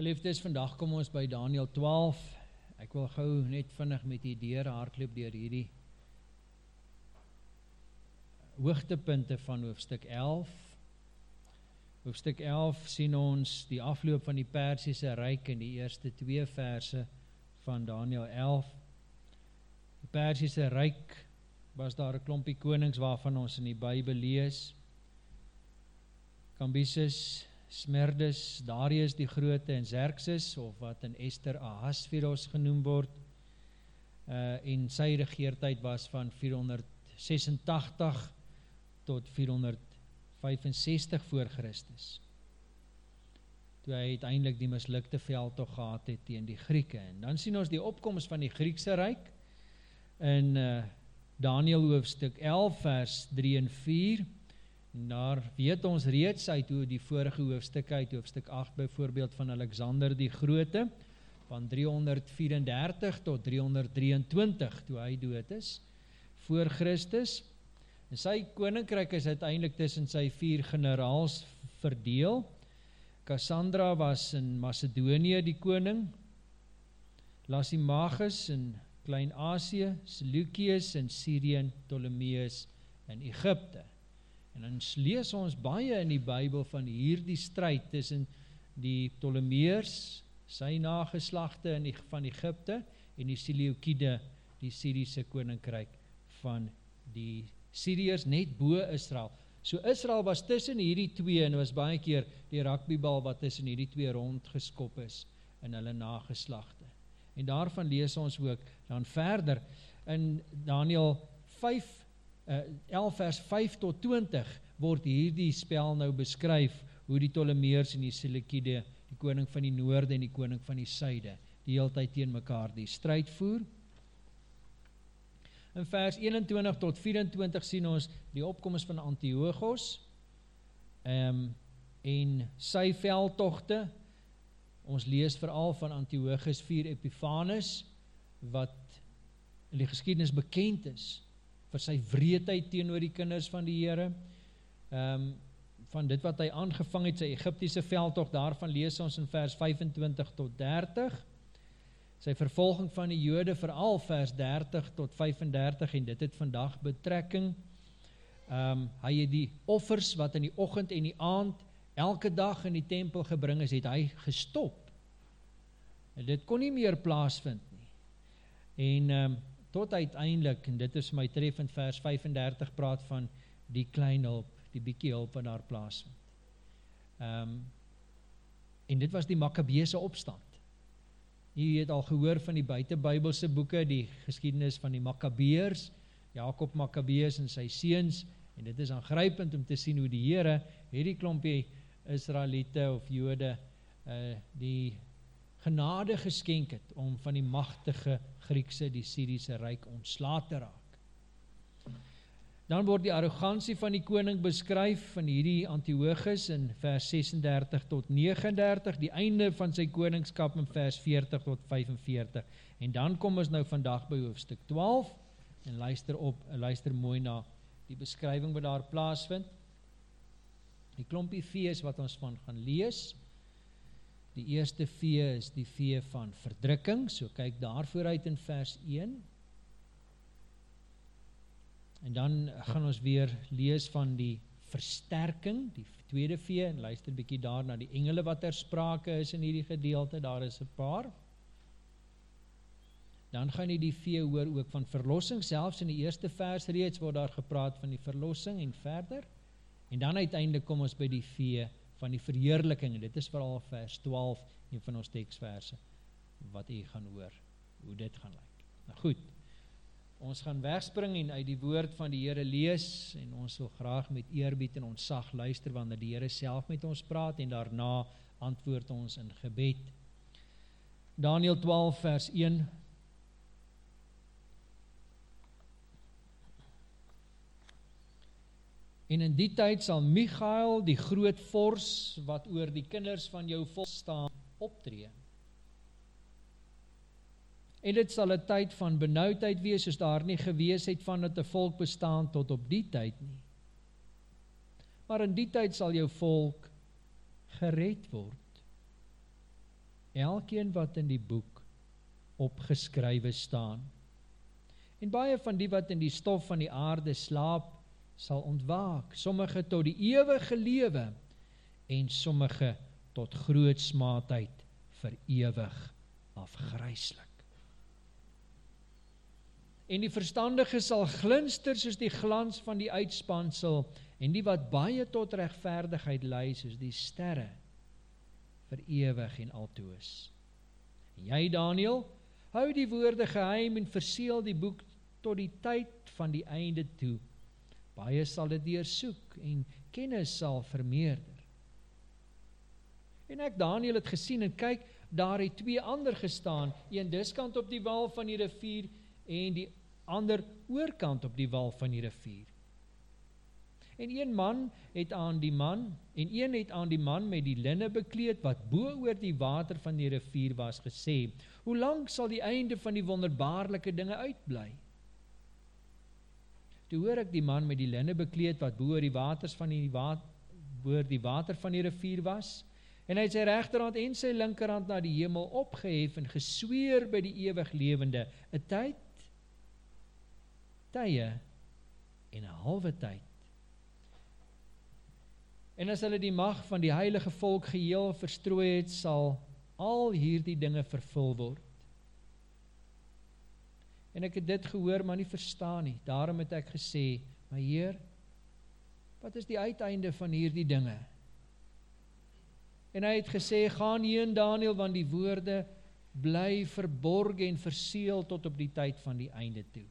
Geliefdes, vandag kom ons by Daniel 12. Ek wil gou net vinnig met die deur hardloop deur hierdie hoogtepunte van hoofstuk 11. Hoofstuk 11 sien ons die afloop van die Persiese ryk in die eerste 2 verse van Daniel 11. Die Persiese ryk was daar 'n klompie konings waarvan ons in die Bybel lees. Kambises, Smerdis, Darius die Grote en Xerxes of wat in Esther Ahasveros genoem word. Uh en sy regeertyd was van 486 tot 465 voor Christus. Toe hy uiteindelik die mislukte veldtog gehad het teen die Grieke. En dan sien ons die opkoms van die Griekse ryk in uh Daniel hoofstuk 11 vers 3 en 4. Daar weet ons reeds uit hoe die vorige hoofstuk uit hoofstuk 8 byvoorbeeld van Alexander die Grote van 334 tot 323 toe hy dood is voor Christus. En sy koninkryk is uiteindelik tussen sy vier generaals verdeel. Cassandra was in Macedonië die koning. Lysimachus in Klein-Asië, Seleucus in Sirië en Ptolemeus in Egipte. En dan lees ons baie in die Bybel van hierdie stryd tussen die Ptolemeërs, sy nageslagte in die, van Egipte en die Seleukide, die Siriëse koninkryk van die Siriërs net bo Israel. So Israel was tussen hierdie twee en was baie keer die rugbybal wat tussen hierdie twee rondgeskop is in hulle nageslagte. En daarvan lees ons ook dan verder in Daniel 5 uh, 11 vers 5 tot 20 word hierdie spel nou beskryf hoe die Ptolemeërs en die Seleukide, die koning van die noorde en die koning van die suide, die heeltyd teen mekaar die stryd voer. In vers 21 tot 24 sien ons die opkoms van Antiochos. Ehm um, en sy veldtogte. Ons lees veral van Antiochus 4 Epiphanes wat in die geskiedenis bekend is vir sy wreedheid teenoor die kinders van die Here. Ehm um, van dit wat hy aangevang het, sy Egiptiese veldtog, daarvan lees ons in vers 25 tot 30. Sy vervolging van die Jode veral vers 30 tot 35 en dit het vandag betrekking. Ehm um, hy het die offers wat in die oggend en die aand elke dag in die tempel gebring is, het hy gestop. En dit kon nie meer plaasvind nie. En ehm um, tot uiteindelik en dit is my treffend vers 35 praat van die klein hulp, die bietjie hulp daar plaasvind. Ehm um, en dit was die Makkabeese opstand. Jy het al gehoor van die buitebybelse boeke, die geskiedenis van die Makkabeërs, Jakob Makkabees en sy seuns en dit is aangrypend om te sien hoe die Here hierdie klompie Israeliete of Jode uh die genade geskenk het om van die magtige Griekse, die Syriese ryk ontslae te raak. Dan word die arrogansie van die koning beskryf van hierdie Antiochus in vers 36 tot 39, die einde van sy koningskap in vers 40 tot 45. En dan kom ons nou vandag by hoofstuk 12 en luister op, luister mooi na die beskrywing wat daar plaasvind. Die klompie fees wat ons van gaan lees, Die eerste vee is die vee van verdrukking, so kyk daarvoor uit in vers 1. En dan gaan ons weer lees van die versterking, die tweede vee en luister bietjie daar na die engele wat ter sprake is in hierdie gedeelte, daar is 'n paar. Dan gaan die vee hoor ook van verlossing, selfs in die eerste vers reeds word daar gepraat van die verlossing en verder. En dan uiteindelik kom ons by die vee van die verheerliking en dit is veral vers 12 een van ons teksverse wat u gaan hoor hoe dit gaan lyk. Nou goed. Ons gaan wegspring en uit die woord van die Here lees en ons wil graag met eerbied en ontzag luister wanneer die Here self met ons praat en daarna antwoord ons in gebed. Daniël 12 vers 1 En in die tyd sal Michael, die groot vors wat oor die kinders van jou volk staan, optree. En dit sal 'n tyd van benoudheid wees soos daar nie gewees het van dat 'n volk bestaan tot op die tyd nie. Maar in die tyd sal jou volk gered word. elkeen wat in die boek opgeskrywe staan. En baie van die wat in die stof van die aarde slaap, sal ontwaak, sommige tot die ewige lewe en sommige tot groot smaadheid vir ewig afgryslik. En die verstandige sal glinster soos die glans van die uitspansel en die wat baie tot regverdigheid lei soos die sterre vir ewig en altoos. En jy Daniël, hou die woorde geheim en verseël die boek tot die tyd van die einde toe. Baie sal dit deursoek en kennis sal vermeerder. En ek Daniël het gesien en kyk, daar het twee ander gestaan, een diskant op die wal van die rivier en die ander oorkant op die wal van die rivier. En een man het aan die man en een het aan die man met die linne bekleed wat bo oor die water van die rivier was gesê: "Hoe lank sal die einde van die wonderbaarlike dinge uitbly?" Toe hoor ek die man met die linne bekleed wat bo oor die waters van die water bo die water van die rivier was en hy het sy regterhand en sy linkerhand na die hemel opgehef en gesweer by die ewig lewende 'n tyd tye en 'n halwe tyd En as hulle die mag van die heilige volk geheel verstrooi het, sal al hierdie dinge vervul word. En ek het dit gehoor, maar nie verstaan nie. Daarom het ek gesê, "My Heer, wat is die uiteinde van hierdie dinge?" En hy het gesê, "Gaan heen Daniël, want die woorde bly verborg en verseël tot op die tyd van die einde toe.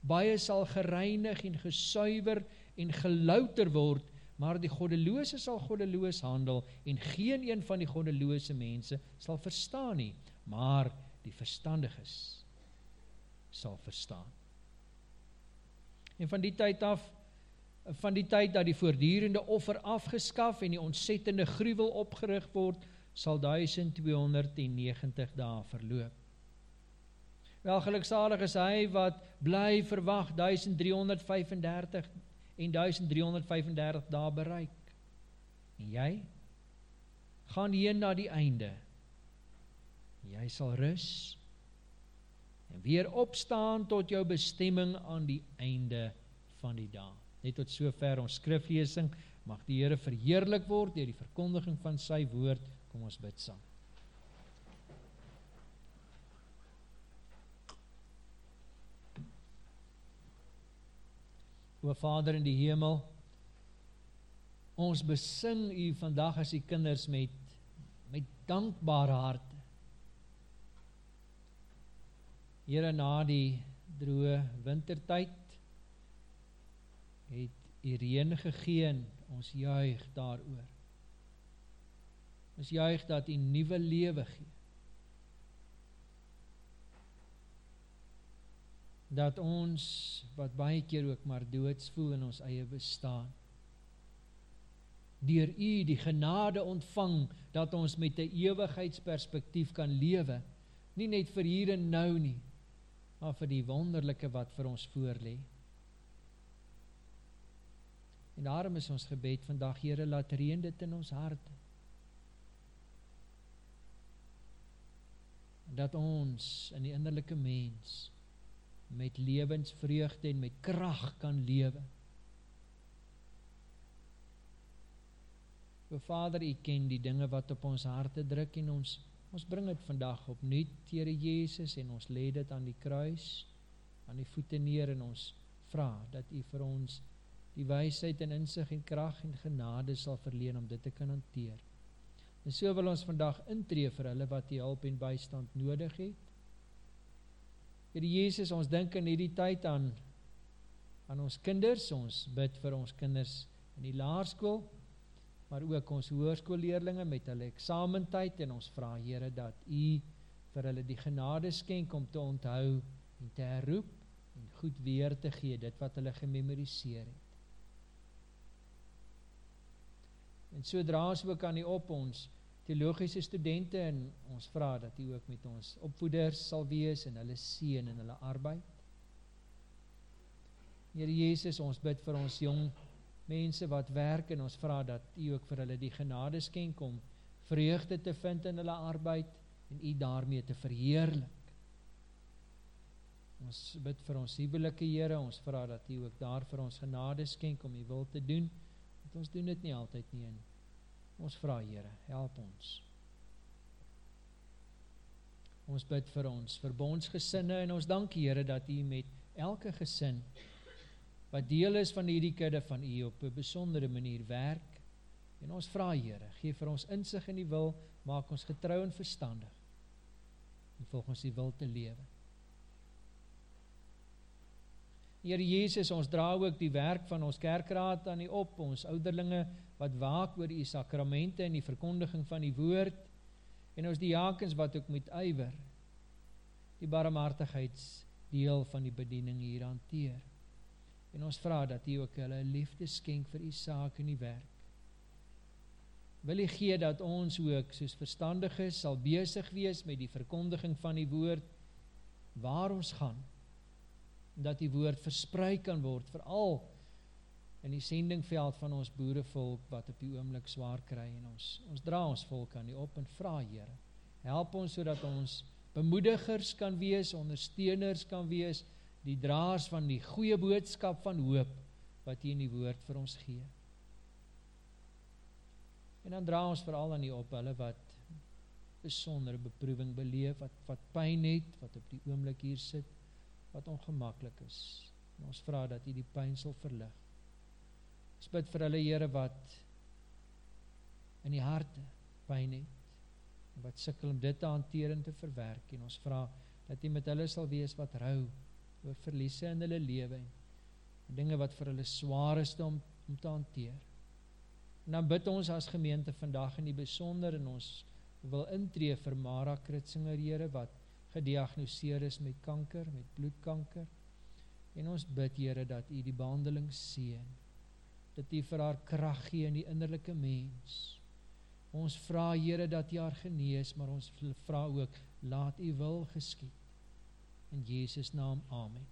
Baie sal gereinig en gesuiwer en gelouter word maar die goddelose sal goddeloos handel en geen een van die goddelose mense sal verstaan nie, maar die verstandiges sal verstaan. En van die tyd af van die tyd dat die voortdurende offer afgeskaf en die ontsettende gruwel opgerig word, sal 1290 dae verloop. Wel geluksalig is hy wat bly verwag 1335 en 1335 dae bereik. En jy gaan heen na die einde. Jy sal rus en weer opstaan tot jou bestemming aan die einde van die dag. Net tot sover ons skriflesing mag die Here verheerlik word deur die verkondiging van sy woord. Kom ons bid saam. O Vader in die hemel, ons besing U vandag as U kinders met met dankbare harte. Here na die droë wintertyd het U reën gegee en ons juig daaroor. Ons juig dat U nuwe lewe gee. dat ons wat baie keer ook maar doods voel in ons eie bestaan deur u die genade ontvang dat ons met 'n ewigheidsperspektief kan lewe nie net vir hier en nou nie maar vir die wonderlike wat vir ons voorlê en daarom is ons gebed vandag Here laat reën dit in ons harte dat ons in die innerlike mens met lewensvreugde en met krag kan lewe. O Vader, U ken die dinge wat op ons harte druk en ons ons bring dit vandag opnuut, Here Jesus, en ons lê dit aan die kruis, aan die voete neer en ons vra dat U vir ons die wysheid en insig en krag en genade sal verleen om dit te kan hanteer. En so wil ons vandag intree vir hulle wat U hulp en bystand nodig het. Here Jesus, ons dink in hierdie tyd aan aan ons kinders, ons bid vir ons kinders in die laerskool, maar ook ons hoërskoolleerdlinge met hulle eksamentyd en ons vra Here dat U vir hulle die genade skenk om te onthou en te herroep en goed weer te gee dit wat hulle gememoriseer het. En so dra ons ook aan U op ons teologiese studente en ons vra dat U ook met ons opvoeders sal wees en hulle seën in hulle arbeid. Here Jesus, ons bid vir ons jong mense wat werk en ons vra dat U ook vir hulle die genade skenk om vreugde te vind in hulle arbeid en U daarmee te verheerlik. Ons bid vir ons huwelike Here, ons vra dat U ook daar vir ons genade skenk om U wil te doen. Want ons doen dit nie altyd nie in. Ons vra Here, help ons. Ons bid vir ons verbondsgesinne en ons dank Here dat U met elke gesin wat deel is van hierdie kudde van U op 'n besondere manier werk. En ons vra Here, gee vir ons insig in die wil, maak ons getrou en verstandig. En volgens U wil te lewe. Here Jesus, ons dra ook die werk van ons kerkraad aan U op, ons ouderlinge wat waak oor U sakramente en die verkondiging van die woord en ons diakens wat ook met ywer die barmhartigheidsdeel van die bediening hier hanteer. En ons vra dat U ook hulle liefde skenk vir U saak en die werk. Wil U gee dat ons ook soos verstandiges sal besig wees met die verkondiging van die woord waar ons gaan. Dat die woord versprei kan word veral in die sendingveld van ons boerevolk wat op die oomblik swaar kry en ons ons dra ons volk aan U op en vra Here, help ons sodat ons bemoedigers kan wees, ondersteuners kan wees die draers van die goeie boodskap van hoop wat U in die woord vir ons gee. En dan dra ons veral aan U op hulle wat besondere beproewing beleef, wat wat pyn het, wat op die oomblik hier sit, wat ongemaklik is. En ons vra dat U die pyn sal verlig. Ons bid vir hulle Here wat in die harte pyn het wat sukkel om dit te hanteer en te verwerk en ons vra dat U met hulle sal wees wat rou oor verliese in hulle lewe en dinge wat vir hulle swaar is om, om te hanteer. En dan bid ons as gemeente vandag in die besonder en ons wil intree vir Mara Kritzinger Here wat gediagnoseer is met kanker, met bloedkanker. En ons bid Here dat U die behandeling seën. Dat U vir haar krag gee in die innerlike mens. Ons vra Here dat U haar genees, maar ons vra ook laat U wil geskied. In Jesus naam, amen.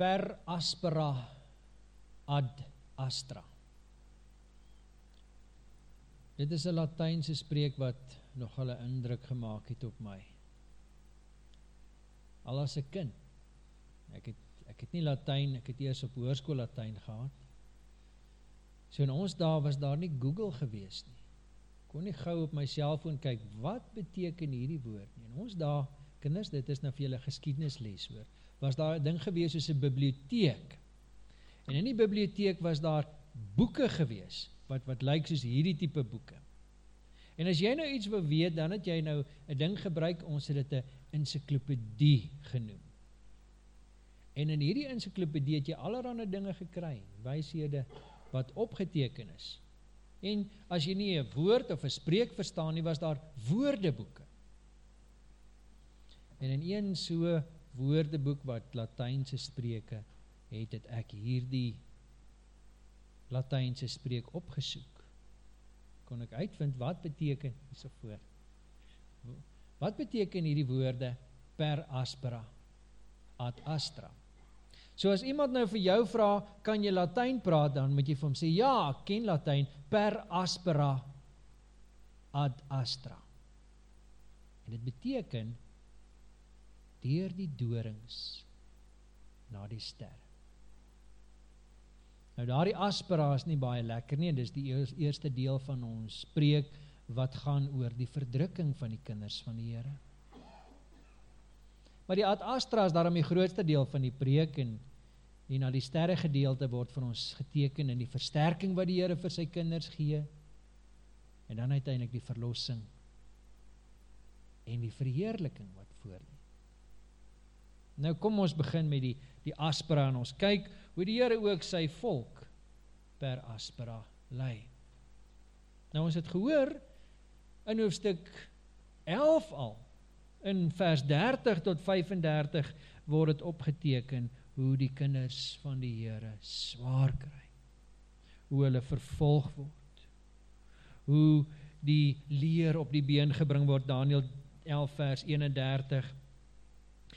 Per aspera ad astra. Dit is 'n Latynse spreek wat nog hulle indruk gemaak het op my. Al as 'n kind. Ek het ek het nie Latyn, ek het eers op hoërskool Latyn gehad. So in ons dae was daar nie Google gewees nie. Kon nie gou op my selfoon kyk wat beteken hierdie woord nie. In ons dae, kinders, dit is nou vir julle geskiedenisles hoor. Was daar 'n ding gewees soos 'n biblioteek. En in die biblioteek was daar boeke gewees wat wat lyk soos hierdie tipe boeke. En as jy nou iets wil weet, dan het jy nou 'n ding gebruik, ons het dit 'n ensiklopedie genoem. En in hierdie ensiklopedie het jy allerlei dinge gekry, wyshede wat opgeteken is. En as jy nie 'n woord of 'n spreek verstaan nie, was daar woordeboeke. En in een so woordeboek wat Latynse spreuke het, het ek hierdie Latynse spreek opgesoek kon ek uitvind wat beteken hierso voor. Wat beteken hierdie woorde per aspera ad astra? So as iemand nou vir jou vra, kan jy Latyn praat dan moet jy vir hom sê ja, ek ken Latyn per aspera ad astra. En dit beteken deur die dorings na die ster. Nou daardie aspera is nie baie lekker nie, dis die eerste deel van ons preek wat gaan oor die verdrukking van die kinders van die Here. Maar die astra is daarom die grootste deel van die preek en die na die sterre gedeelte word vir ons geteken in die versterking wat die Here vir sy kinders gee en dan uiteindelik die verlossing en die verheerliking wat voorlê. Nou kom ons begin met die die aspera en ons kyk hoe die Here ook sy volk per aspera lei. Nou ons het gehoor in hoofstuk 11 al in vers 30 tot 35 word dit opgeteken hoe die kinders van die Here swaar kry. Hoe hulle vervolg word. Hoe die leer op die been gebring word, Daniel 11 vers 31,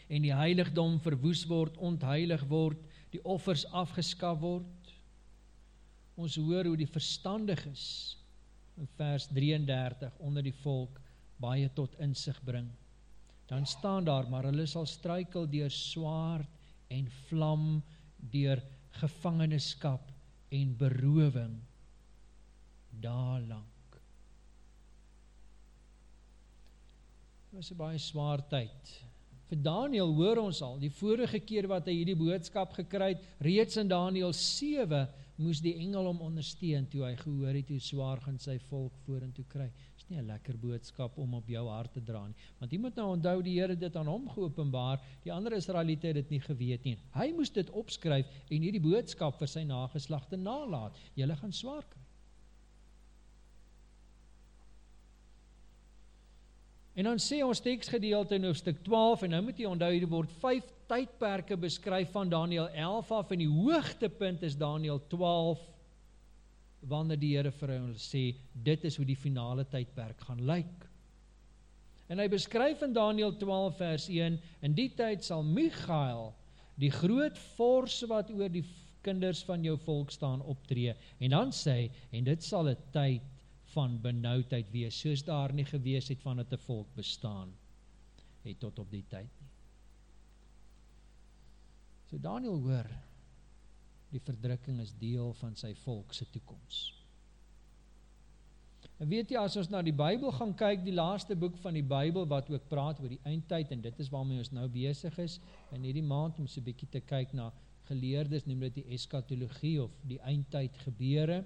en die heiligdom verwoes word, ontheilig word, die offers afgeskaf word. Ons hoor hoe die verstandig is, in vers 33, onder die volk, baie tot insig bring. Dan staan daar, maar hulle sal struikel deur swaard en vlam, deur gevangenskap en berowing, daar lang. was 'n baie swaar tyd. Daniel hoor ons al, die vorige keer wat hy hierdie boodskap gekry het, reeds in Daniel 7 moes die engel hom ondersteun toe hy gehoor het hoe swaar gaan sy volk vorentoe kry. Dis nie 'n lekker boodskap om op jou hart te dra nie. Want jy moet nou onthou die Here dit aan hom geopenbaar. Die ander Israeliete het dit nie geweet nie. Hy moes dit opskryf en hierdie boodskap vir sy nageslagte nalat. Julle gaan swaar kry. En dan sê ons teksgedeelte in hoofstuk 12 en nou moet jy onthou hier word 5 tydperke beskryf van Daniël 11 af en die hoogtepunt is Daniël 12 wanneer die Here vir hom sê dit is hoe die finale tydperk gaan lyk. En hy beskryf in Daniël 12 vers 1 in die tyd sal Michael die groot vors wat oor die kinders van jou volk staan optree en dan sê en dit sal 'n tyd van benoudheid wees, soos daar nie gewees het van het een volk bestaan, het tot op die tyd nie. So Daniel hoor, die verdrukking is deel van sy volkse toekomst. En weet jy, as ons na die Bijbel gaan kyk, die laaste boek van die Bijbel, wat ook praat oor die eindtijd, en dit is waarmee ons nou bezig is, en hierdie maand om so bykie te kyk na geleerdes, neem dit die eskatologie, of die eindtijd gebeure,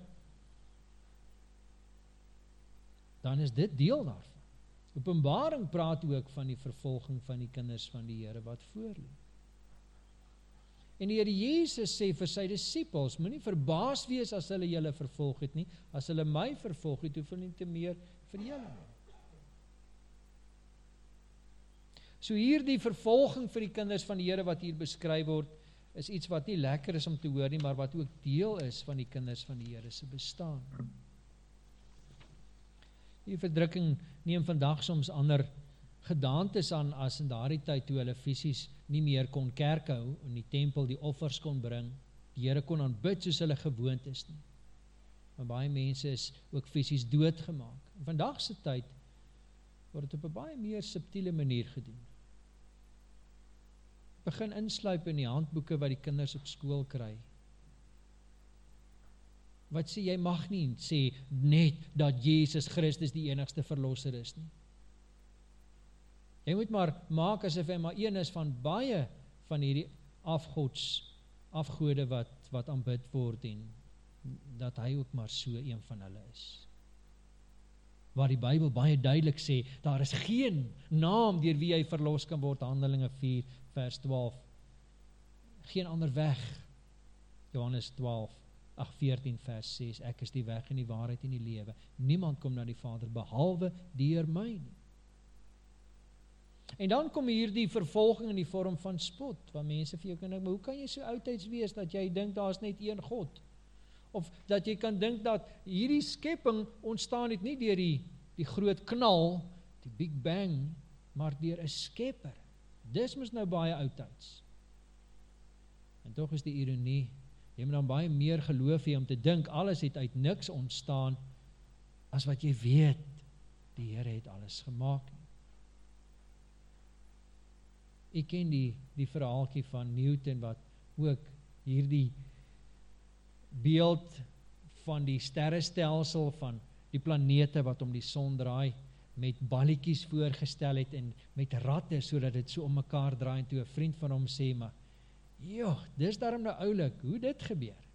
dan is dit deel daarvan. Openbaring praat ook van die vervolging van die kinders van die Here wat voorlê. En die Here Jesus sê vir sy disippels, moenie verbaas wees as hulle julle vervolg het nie, as hulle my vervolg het, hoef hulle nie te meer vir julle nie. So hier die vervolging vir die kinders van die Here wat hier beskryf word, is iets wat nie lekker is om te hoor nie, maar wat ook deel is van die kinders van die Here se bestaan. Die verdrukking neem vandag soms ander gedaantes aan as in daardie tyd toe hulle fisies nie meer kon kerk hou en die tempel die offers kon bring. Die Here kon aanbid soos hulle gewoond is nie. Maar baie mense is ook fisies doodgemaak. In vandag se tyd word dit op 'n baie meer subtiele manier gedoen. Begin insluip in die handboeke wat die kinders op skool kry wat sê jy mag nie sê net dat Jesus Christus die enigste verlosser is nie. Jy moet maar maak asof hy maar een is van baie van hierdie afgods afgode wat wat aanbid word en dat hy ook maar so een van hulle is. Waar die Bybel baie duidelik sê daar is geen naam deur wie hy verlos kan word Handelinge 4 vers 12. Geen ander weg. Johannes 12 ag 14 vers 6 ek is die weg en die waarheid en die lewe. Niemand kom na die Vader behalwe deur my nie. En dan kom hier die vervolging in die vorm van spot waar mense vir jou kan dink maar hoe kan jy so oudtyds wees dat jy dink daar's net een God? Of dat jy kan dink dat hierdie skepping ontstaan het nie deur die die groot knal die big bang maar deur 'n skepper. Dis mos nou baie oudtyds. En tog is die ironie Jy moet dan baie meer geloof hê om te dink alles het uit niks ontstaan as wat jy weet die Here het alles gemaak. Ek ken die die verhaaltjie van Newton wat ook hierdie beeld van die sterrestelsel van die planete wat om die son draai met balletjies voorgestel het en met ratte sodat dit so om mekaar draai en toe 'n vriend van hom sê maar Jo, dis daarom nou oulik, hoe dit gebeur.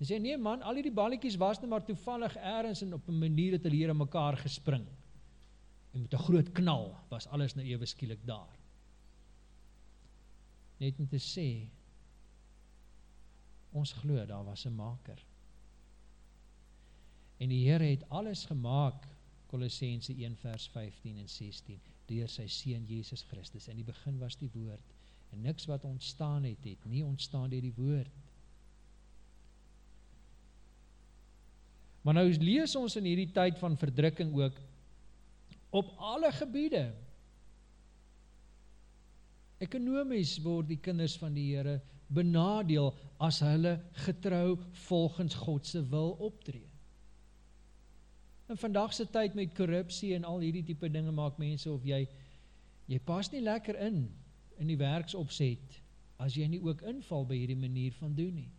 Hy sê nee man, al hierdie balletjies was net maar toevallig eers en op 'n manier het hulle hier in mekaar gespring. En met 'n groot knal was alles nou ewe skielik daar. Net om te sê ons glo daar was 'n maker. En die Here het alles gemaak Kolossense 1 vers 15 en 16 deur sy seun Jesus Christus. In die begin was die woord En niks wat ontstaan het, het nie ontstaan dier die woord. Maar nou lees ons in hierdie tyd van verdrukking ook op alle gebiede. Ekonomies word die kinders van die Here benadeel as hulle getrou volgens God se wil optree. In vandag se tyd met korrupsie en al hierdie tipe dinge maak mense of jy jy pas nie lekker in in die werksopset as jy nie ook inval by hierdie manier van doen nie.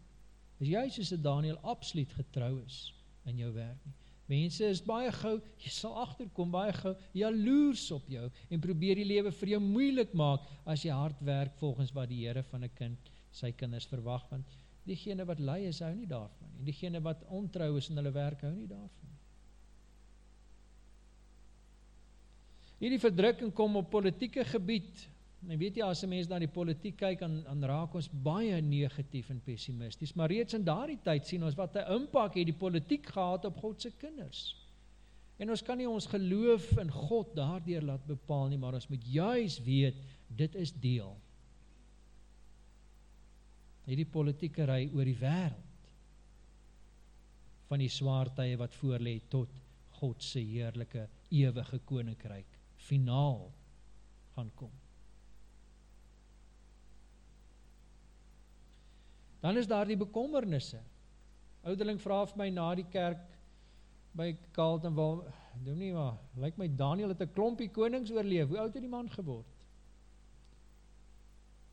As jy soos 'n Daniel absoluut getrou is in jou werk nie. Mense is baie gou, jy sal agterkom baie gou jaloers op jou en probeer die lewe vir jou moeilik maak as jy hard werk volgens wat die Here van 'n kind sy kinders verwag want diegene wat lui is hou nie daarvan nie. Diegene wat ontrou is in hulle werk hou nie daarvan nie. Hierdie verdrukking kom op politieke gebied En weet jy as 'n mens na die politiek kyk aan aan raak ons baie negatief en pessimisties, maar reeds in daardie tyd sien ons wat 'n impak het die politiek gehad op God se kinders. En ons kan nie ons geloof in God daardeur laat bepaal nie, maar ons moet juis weet dit is deel. Hierdie politieke ry oor die wêreld van die swaar tye wat voorlê tot God se heerlike ewige koninkryk finaal gaan kom. Dan is daar die bekommernisse. Ouderling vra vir my na die kerk by Carlton wil doen nie maar lyk my Daniel het 'n klompie konings oorleef. Hoe oud het die man geword?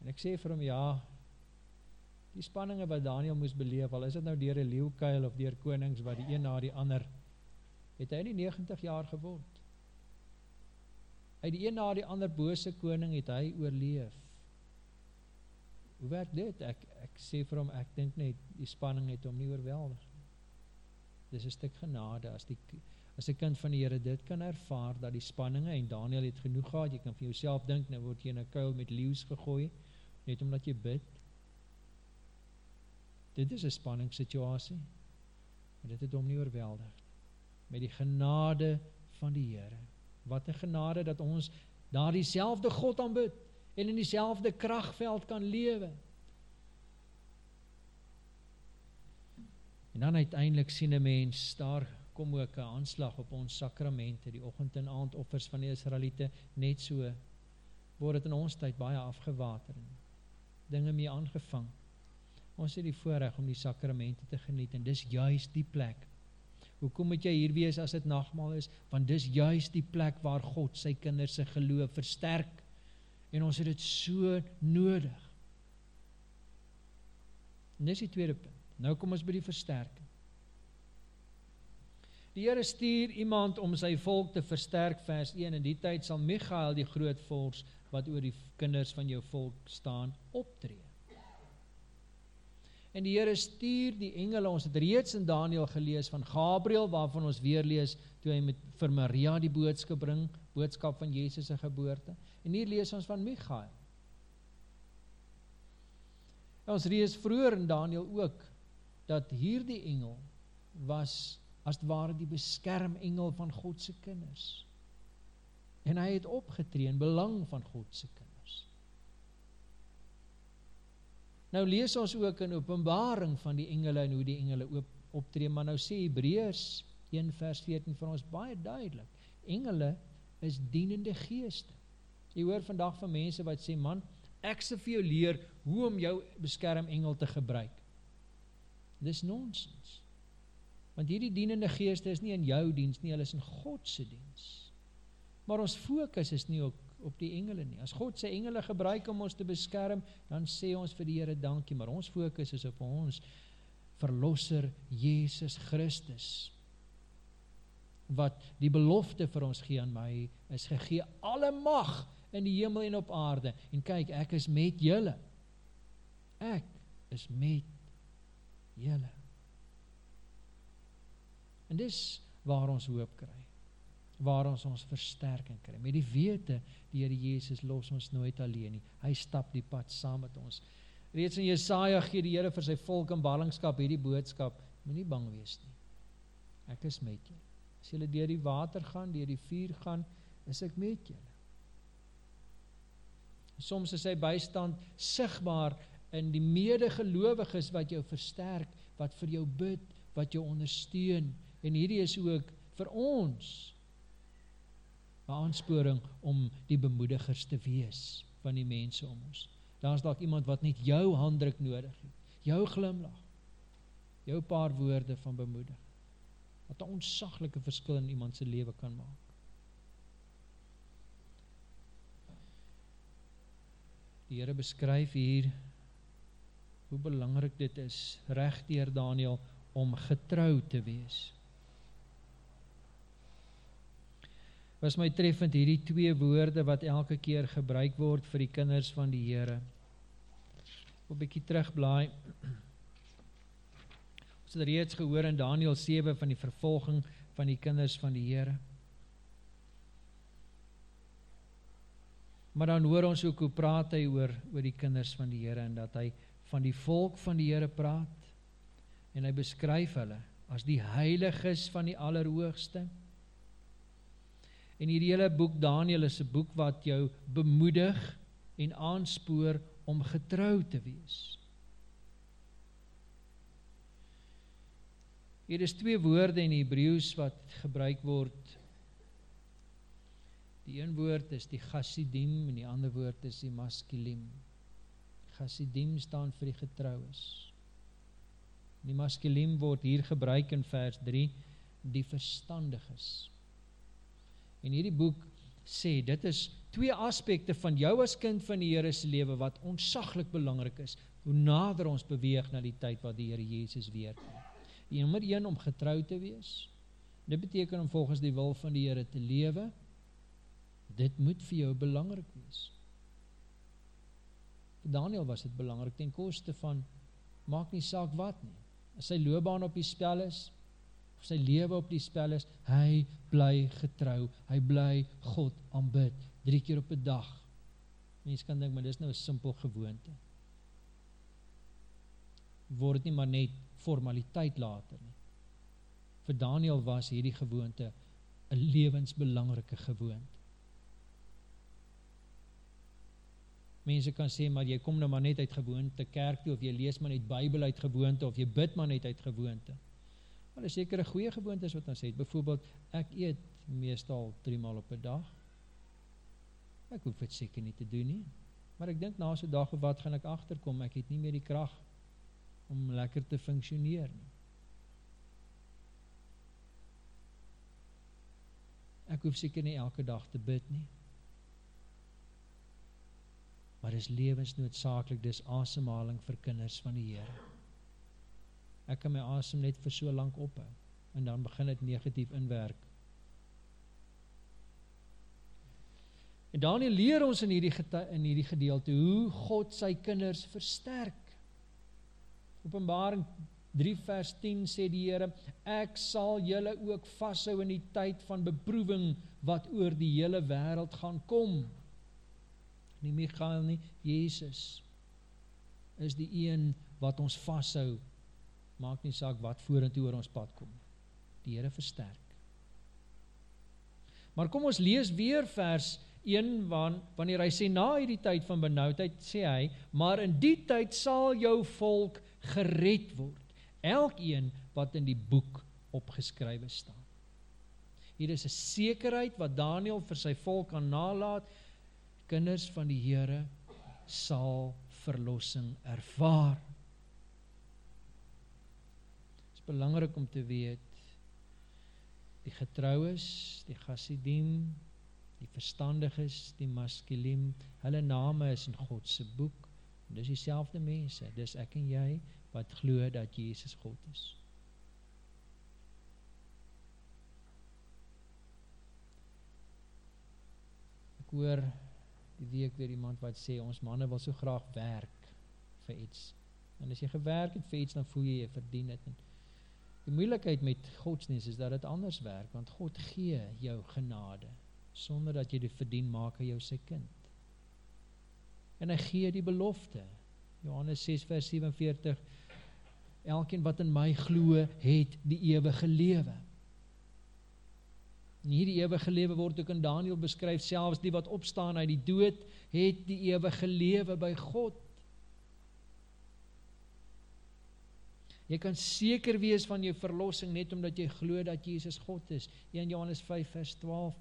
En ek sê vir hom ja. Die spanninge wat Daniel moes beleef, al is dit nou deur 'n leeukuil of deur konings wat die een na die ander het hy nie 90 jaar geword. Uit die een na die ander bose koning het hy oorleef. Hoe werk dit? Ek ek sê vir hom ek dink net die spanning het hom nie oorweldig nie. Dis 'n stuk genade as die as 'n kind van die Here dit kan ervaar dat die spanninge en Daniel het genoeg gehad. Jy kan vir jouself dink nou word jy in 'n kuil met leeu's gegooi net omdat jy bid. Dit is 'n spanning situasie. Maar dit het hom nie oorweldig met die genade van die Here. Wat 'n genade dat ons daardie selfde God aanbid en in dieselfde kragveld kan lewe. En dan uiteindelik sien 'n mens daar kom ook 'n aanslag op ons sakramente, die oggend en aand offers van die Israeliete, net so word dit in ons tyd baie afgewater en dinge mee aangevang. Ons het die voorreg om die sakramente te geniet en dis juis die plek. Hoekom moet jy hier wees as dit nagmaal is? Want dis juis die plek waar God sy kinders se geloof versterk En ons het dit so nodig. En dis die tweede punt. Nou kom ons by die versterking. Die Here stuur iemand om sy volk te versterk vers 1 en die tyd sal Michael die groot vors wat oor die kinders van jou volk staan optree. En die Here stuur die engele. Ons het reeds in Daniël gelees van Gabriël waarvan ons weer lees toe hy met vir Maria die boodskap bring, boodskap van Jesus se geboorte. En hier lees ons van Michael. En ons lees vroeër in Daniël ook dat hierdie engel was as ware die beskermengel van God se kinders. En hy het opgetree in belang van God se kinders. Nou lees ons ook in Openbaring van die engele en hoe die engele op, optree, maar nou sê Hebreërs 1 vers 14 vir ons baie duidelik. Engele is dienende geeste. Jy hoor vandag van mense wat sê man, ek se vir jou leer hoe om jou beskermengel te gebruik. Dis nonsens. Want hierdie dienende geeste is nie in jou diens nie, hulle is in God se diens. Maar ons fokus is nie op op die engele nie. As God sy engele gebruik om ons te beskerm, dan sê ons vir die Here dankie, maar ons fokus is op ons verlosser Jesus Christus wat die belofte vir ons gee aan my is gegee alle mag in die hemel en op aarde. En kyk, ek is met julle. Ek is met julle. En dis waar ons hoop kry. Waar ons ons versterking kry. Met die wete die Here Jesus los ons nooit alleen nie. Hy stap die pad saam met ons. Reeds in Jesaja gee die Here vir sy volk in ballingskap hierdie boodskap: Moenie bang wees nie. Ek is met julle. As julle deur die water gaan, deur die vuur gaan, is ek met julle. Soms is hy bystand sigbaar in die medegelowiges wat jou versterk, wat vir jou bid, wat jou ondersteun En hierdie is ook vir ons aansporing om die bemoedigers te wees van die mense om ons. Daar's dalk iemand wat net jou handdruk nodig het. Jou glimlag. Jou paar woorde van bemoediging. Wat 'n onsaglike verskil in iemand se lewe kan maak. Die Here beskryf hier hoe belangrik dit is regdeur Daniël om getrou te wees. Was my treffend hierdie twee woorde wat elke keer gebruik word vir die kinders van die Here. 'n bietjie terugblaai. Ons het reeds gehoor in Daniël 7 van die vervolging van die kinders van die Here. Maar dan hoor ons ook hoe praat hy oor oor die kinders van die Here en dat hy van die volk van die Here praat en hy beskryf hulle as die heiliges van die Allerhoogste. En hierdie hele boek Daniël is 'n boek wat jou bemoedig en aanspoor om getrou te wees. Hier is twee woorde in Hebreëus wat gebruik word. Die een woord is die Chassidim en die ander woord is die Maskilim. Chassidim staan vir die getroues. Die maskulien word hier gebruik in vers 3 die verstandiges. En hierdie boek sê dit is twee aspekte van jou as kind van die Here se lewe wat onsaglik belangrik is. Hoe nader ons beweeg na die tyd wat die Here Jesus weer kom. Die nommer 1 om getrou te wees. Dit beteken om volgens die wil van die Here te lewe. Dit moet vir jou belangrik wees. Vir Daniël was dit belangrik ten koste van maak nie saak wat nie. As sy loopbaan op die spel is, of sy lewe op die spel is, hy bly getrou. Hy bly God aanbid 3 keer op 'n dag. Mense kan dink maar dis nou 'n simpel gewoonte. Word nie maar net formaliteit later nie. Vir Daniël was hierdie gewoonte 'n lewensbelangrike gewoonte. Mense kan sê maar jy kom nou maar net uit gewoonte kerk toe of jy lees maar net Bybel uit gewoonte of jy bid maar net uit gewoonte. Maar is seker 'n goeie gewoonte is wat ons sê. Byvoorbeeld ek eet meestal 3 maal op 'n dag. Ek hoef dit seker nie te doen nie. Maar ek dink na so dag of wat gaan ek agterkom ek het nie meer die krag om lekker te funksioneer nie. Ek hoef seker nie elke dag te bid nie maar dis lewensnoodsaaklik dis asemhaling vir kinders van die Here. Ek kan my asem net vir so lank ophou en dan begin dit negatief inwerk. En Daniël leer ons in hierdie in hierdie gedeelte hoe God sy kinders versterk. Openbaring 3 vers 10 sê die Here, ek sal julle ook vashou in die tyd van beproewing wat oor die hele wêreld gaan kom nie Michael nie, Jesus is die een wat ons vashou. Maak nie saak wat vorentoe oor ons pad kom. Die Here versterk. Maar kom ons lees weer vers 1 van wanneer hy sê na hierdie tyd van benoudheid sê hy, maar in die tyd sal jou volk gered word. Elkeen wat in die boek opgeskrywe staan. Hier is 'n sekerheid wat Daniël vir sy volk kan nalat kinders van die Here sal verlossing ervaar. Dit is belangrik om te weet die getroues, die gasidim, die verstandiges, die maskulim, hulle name is in God se boek. Dis dieselfde mense, dis ek en jy wat glo dat Jesus God is. Ek hoor die week weer iemand wat sê ons manne wil so graag werk vir iets. En as jy gewerk het vir iets dan voel jy jy verdien dit. Die moeilikheid met godsdienst is dat dit anders werk want God gee jou genade sonder dat jy dit verdien maak hy jou sy kind. En hy gee die belofte. Johannes 6 vers 47 Elkeen wat in my glo, het die ewige lewe. En hierdie ewige lewe word ook in Daniël beskryf, selfs die wat opstaan uit die dood, het die ewige lewe by God. Jy kan seker wees van jou verlossing net omdat jy glo dat Jesus God is. 1 Johannes 5 vers 12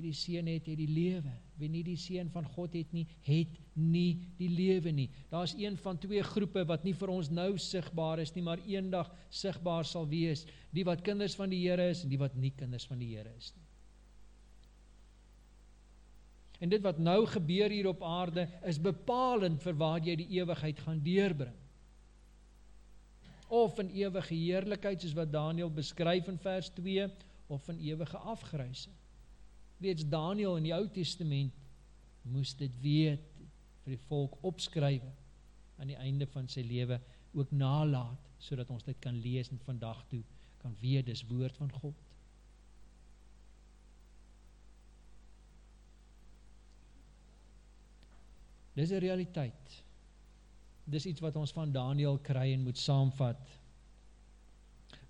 Wie die seun het, het die lewe. Wie nie die seun van God het nie, het nie die lewe nie. Daar's een van twee groepe wat nie vir ons nou sigbaar is nie, maar eendag sigbaar sal wees. Die wat kinders van die Here is en die wat nie kinders van die Here is nie. En dit wat nou gebeur hier op aarde is bepalend vir waar jy die ewigheid gaan deurbring. Of in ewige heerlikheid soos wat Daniël beskryf in vers 2 of in ewige afgryse. Reeds Daniël in die Ou Testament moes dit weet vir die volk opskrywe aan die einde van sy lewe ook nalat sodat ons dit kan lees en vandag toe kan weet dis woord van God. Dis 'n realiteit. Dis iets wat ons van Daniël kry en moet saamvat.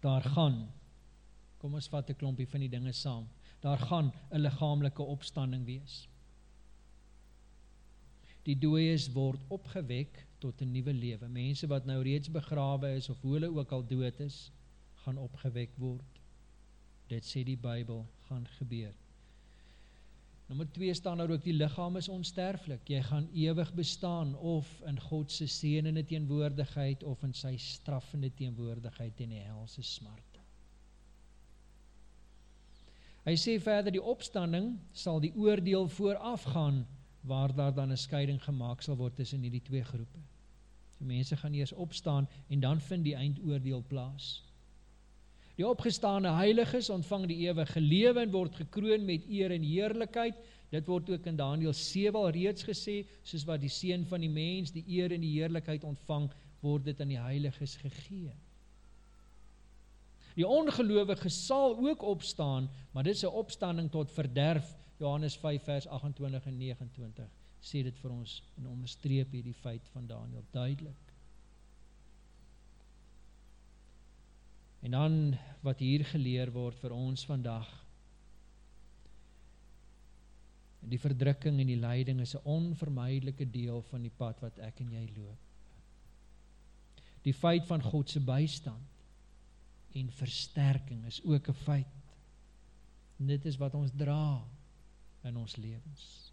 Daar gaan Kom ons vat 'n klompie van die dinge saam. Daar gaan 'n liggaamlike opstanding wees. Die dooies word opgewek tot 'n nuwe lewe. Mense wat nou reeds begrawe is of hoe hulle ook al dood is, gaan opgewek word. Dit sê die Bybel gaan gebeur. Nommer 2 staan daar ook die liggaam is onsterflik. Jy gaan ewig bestaan of in God se seënende teenwoordigheid of in sy straffende teenwoordigheid en die hel se smarte. Hy sê verder die opstanding sal die oordeel voorafgaan waar daar dan 'n skeiding gemaak sal word tussen hierdie twee groepe. So mense gaan eers opstaan en dan vind die eindoordeel plaas. Die opgestane heiliges ontvang die ewige lewe en word gekroon met eer en heerlikheid. Dit word ook in Daniël 7 al reeds gesê, soos wat die seun van die mens die eer en die heerlikheid ontvang, word dit aan die heiliges gegee. Die ongelowiges sal ook opstaan, maar dit is 'n opstanding tot verderf. Johannes 5 vers 28 en 29 sê dit vir ons en onderstreep hierdie feit van Daniël duidelik. En dan wat hier geleer word vir ons vandag. Die verdrukking en die lyding is 'n onvermydelike deel van die pad wat ek en jy loop. Die feit van God se bystand en versterking is ook 'n feit. Dit is wat ons dra in ons lewens.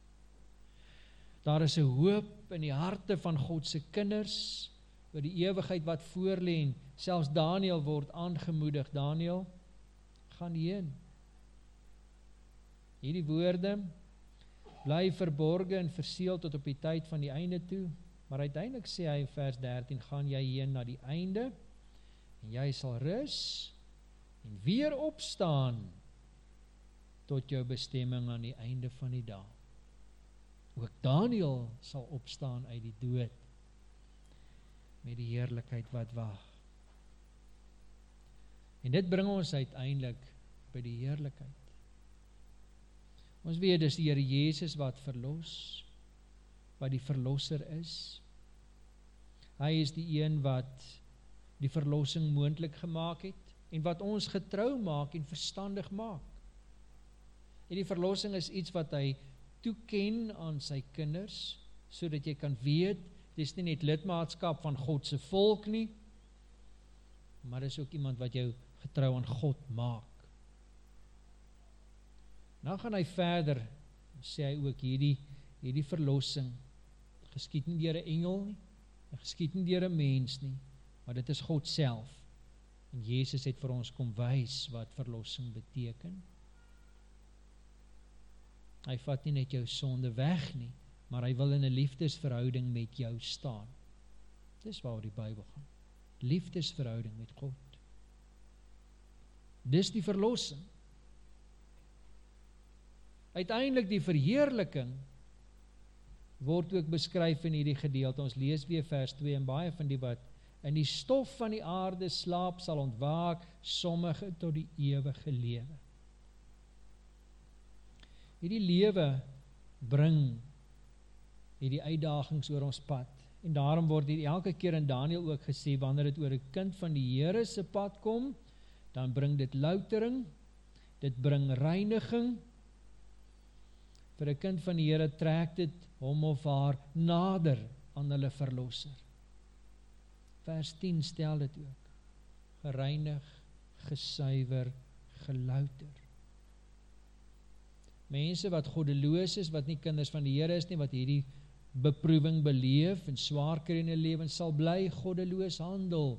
Daar is 'n hoop in die harte van God se kinders oor die ewigheid wat voorlê en selfs Daniël word aangemoedig Daniël gaan heen hierdie woorde bly verborge en verseël tot op die tyd van die einde toe maar uiteindelik sê hy vers 13 gaan jy heen na die einde en jy sal rus en weer opstaan tot jou bestemming aan die einde van die dag ook Daniël sal opstaan uit die dood met die heerlikheid wat wag. En dit bring ons uiteindelik by die heerlikheid. Ons weet dis die Here Jesus wat verlos, wat die verlosser is. Hy is die een wat die verlossing moontlik gemaak het en wat ons getrou maak en verstandig maak. En die verlossing is iets wat hy toeken aan sy kinders sodat jy kan weet Dis nie net lidmaatskap van God se volk nie, maar dis ook iemand wat jou getrou aan God maak. Nou gaan hy verder sê hy ook hierdie hierdie verlossing geskied nie deur 'n engel nie, geskied nie deur 'n mens nie, maar dit is God self. En Jesus het vir ons kom wys wat verlossing beteken. Hy vat nie net jou sonde weg nie, maar hy wil in 'n liefdesverhouding met jou staan. Dis waaroor die Bybel gaan. Liefdesverhouding met God. Dis die verlossing. Uiteindelik die verheerliking word ook beskryf in hierdie gedeelte. Ons lees weer vers 2 en baie van die wat in die stof van die aarde slaap sal ontwaak, sommige tot die ewige lewe. Hierdie lewe bring hierdie uitdagings oor ons pad. En daarom word hier elke keer in Daniël ook gesê wanneer dit oor 'n kind van die Here se pad kom, dan bring dit loutering, dit bring reiniging. Vir 'n kind van die Here trek dit hom of haar nader aan hulle verlosser. Vers 10 stel dit ook. gereinig, gesuiwer, gelouter. Mense wat goddeloos is, wat nie kinders van die Here is nie, wat hierdie beproewing beleef en swaar kry in 'n lewe sal bly goddeloos handel.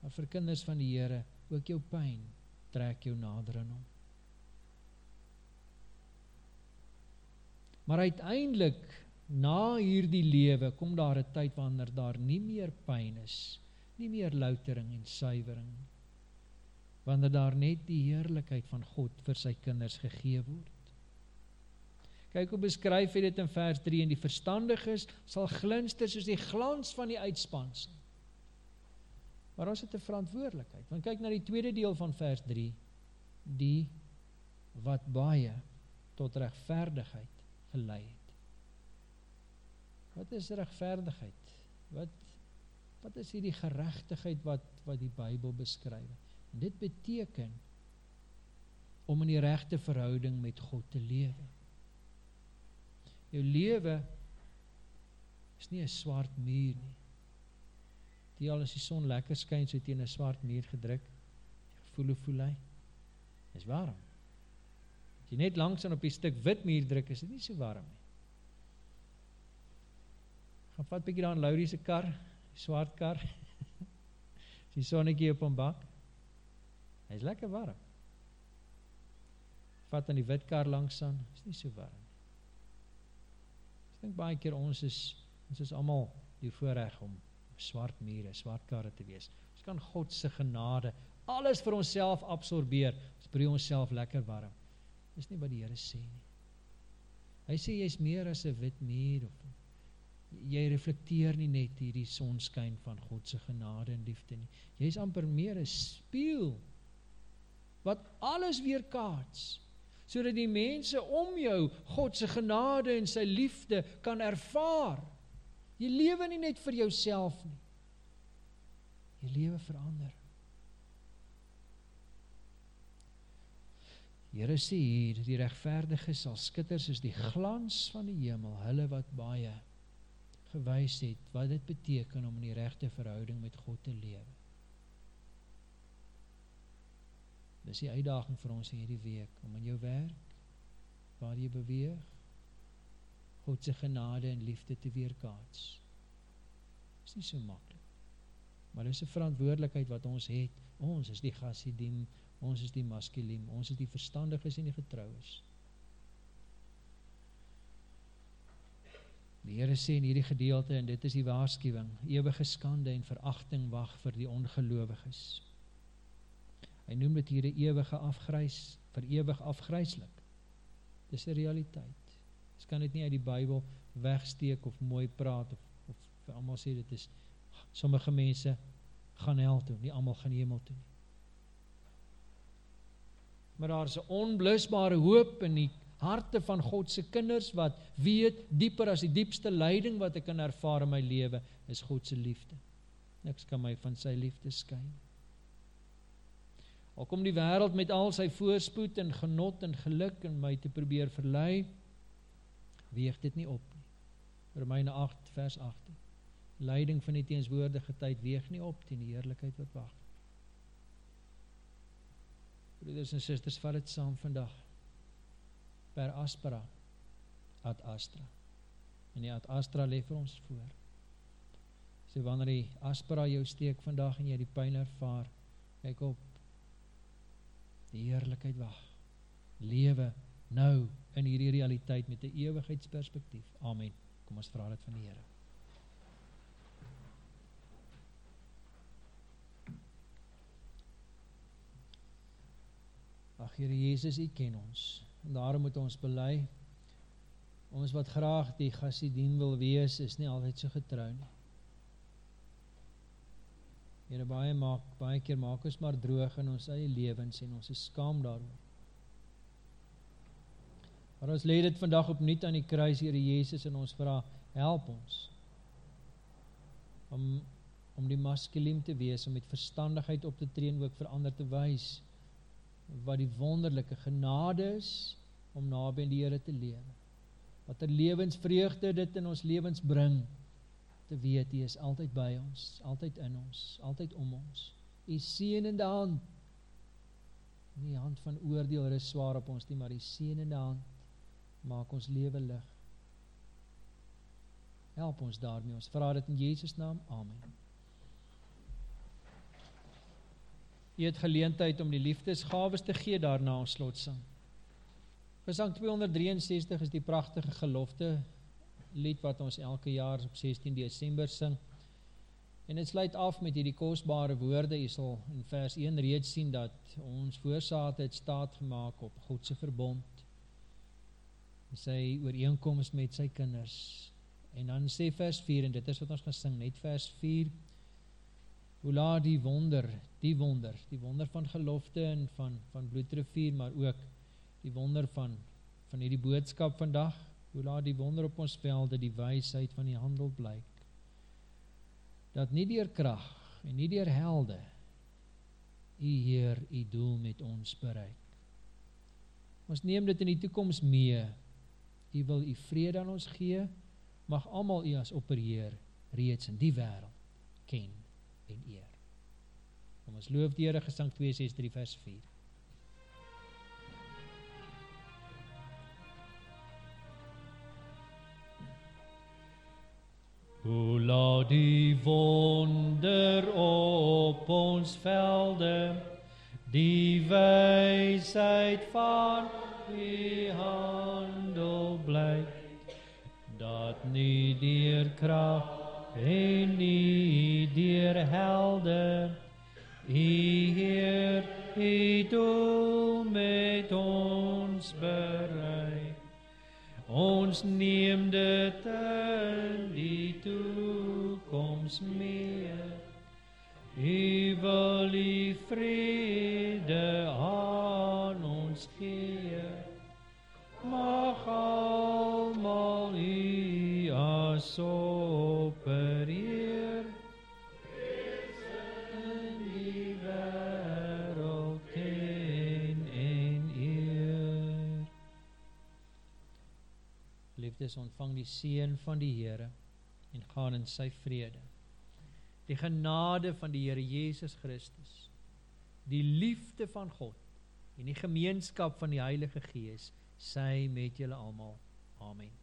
Maar vir kinders van die Here, ook jou pyn trek jou nader aan hom. Maar uiteindelik na hierdie lewe kom daar 'n tyd wanneer daar nie meer pyn is, nie meer loutering en suiwering wanneer daar net die heerlikheid van God vir sy kinders gegee word. Kyk hoe beskryf hy dit in vers 3 en die verstandiges sal glinster soos die glans van die uitspansel. Maar ons het 'n verantwoordelikheid. Want kyk na die tweede deel van vers 3, die wat baie tot regverdigheid gelei het. Wat is regverdigheid? Wat wat is hierdie geregtigheid wat wat die Bybel beskryf? En dit beteken om in die regte verhouding met God te lewe. Jou lewe is nie 'n swart muur nie. Die al as die son lekker skyn so teen 'n swart muur gedruk, voel hoe voel hy? Warm. As jy net langs aan op die stuk wit muur druk, is dit nie so warm nie. Gaan vat bietjie daar in Laurie se kar, swart kar. Die sonnetjie op hom bak, Hy is lekker warm. Vat aan die wit kar langs aan, is nie so warm. Ek dink baie keer ons is ons is almal die voorreg om swart mure, swart karre te wees. Ons kan God se genade alles vir onsself absorbeer. Ons bring onsself lekker warm. Dis nie wat die Here sê nie. Hy sê jy's meer as 'n wit muur of jy reflekteer nie net hierdie sonskyn van God se genade en liefde nie. Jy's amper meer 'n spieël wat alles weer kaats sodat die mense om jou God se genade en sy liefde kan ervaar. Jy lewe nie net vir jouself nie. Jy lewe vir ander. Here sê hier die regverdiges sal skitter soos die glans van die hemel, hulle wat baie gewys het wat dit beteken om in die regte verhouding met God te lewe. Dis die uitdaging vir ons hierdie week om in jou werk waar jy beweeg God se genade en liefde te weerkaats. Dis nie so maklik. Maar dis 'n verantwoordelikheid wat ons het. Ons is die gasidiem, ons is die maskulien, ons is die verstandiges en die getroues. Die Here sê in hierdie gedeelte en dit is die waarskuwing, ewige skande en veragting wag vir die ongelowiges. Hy noem dit hier 'n ewige afgrys, vir ewig afgryslik. Dis 'n realiteit. Ons kan dit nie uit die Bybel wegsteek of mooi praat of of vir almal sê dit is sommige mense gaan hel toe, nie almal gaan hemel toe. Maar daar is 'n onblusbare hoop in die harte van God se kinders wat weet dieper as die diepste lyding wat ek kan ervaar in my lewe is God se liefde. Niks kan my van sy liefde skei nie. Al kom die wêreld met al sy voorspoed en genot en geluk en my te probeer verlei, weeg dit nie op nie. Romeine 8 vers 8. Lyding van die teenswoordige tyd weeg nie op teen die heerlikheid wat wag. Broeders en susters, vat dit saam vandag. Per aspera ad astra. En die ad astra lê vir ons voor. So wanneer die aspera jou steek vandag en jy die pyn ervaar, kyk op die heerlikheid wag. Lewe nou in hierdie realiteit met 'n ewigheidsperspektief. Amen. Kom ons vra dit van die Here. Ag Here Jesus, U ken ons. En daarom moet ons bely ons wat graag die gasidien wil wees, is nie altyd so getrou nie. Here baie maak baie keer maak ons maar droog in ons eie lewens en ons is skaam daaroor. Maar ons lê dit vandag opnuut aan die kruis Here Jesus en ons vra help ons om om die maskulien te wees om met verstandigheid op te tree en ook vir ander te wys wat die wonderlike genade is om naby aan die Here te lewe. Watter lewensvreugde dit in ons lewens bring te weet U is altyd by ons, altyd in ons, altyd om ons. U seënende hand. Nie hand van oordeel rus swaar op ons nie, maar U seënende hand maak ons lewe lig. Help ons daarmee. Ons vra dit in Jesus naam. Amen. Jy het geleentheid om die liefdesgawes te gee daarna ons slotsang. Gesang 263 is die pragtige gelofte lied wat ons elke jaar op 16 Desember sing. En dit sluit af met hierdie kosbare woorde. Jy sal in vers 1 reeds sien dat ons voorsaate het staat gemaak op God se verbond. Sy ooreenkoms met sy kinders. En dan sê vers 4 en dit is wat ons gaan sing, net vers 4. Hoe laat die wonder, die wonder, die wonder van gelofte en van van bloedrivier, maar ook die wonder van van hierdie boodskap vandag Hoe laat die wonder op ons velde die wysheid van die handel blyk. Dat nie deur krag en nie deur helde U Heer U doel met ons bereik. Ons neem dit in die toekoms mee. U wil U vrede aan ons gee. Mag almal U as opperheer reeds in die wêreld ken en eer. Kom ons loof die Here gesang 263 vers 4. Hoe laat die wonder op ons velde die wysheid van die handel blyk dat nie deur krag en nie deur helde u Heer u doel met ons bereik ons neem dit in die toekoms mee. U wil die vrede aan ons gee. Mag almal u as Liefdes ontvang die seën van die Here en gaan in sy vrede. Die genade van die Here Jesus Christus, die liefde van God en die gemeenskap van die Heilige Gees, sy met julle almal. Amen.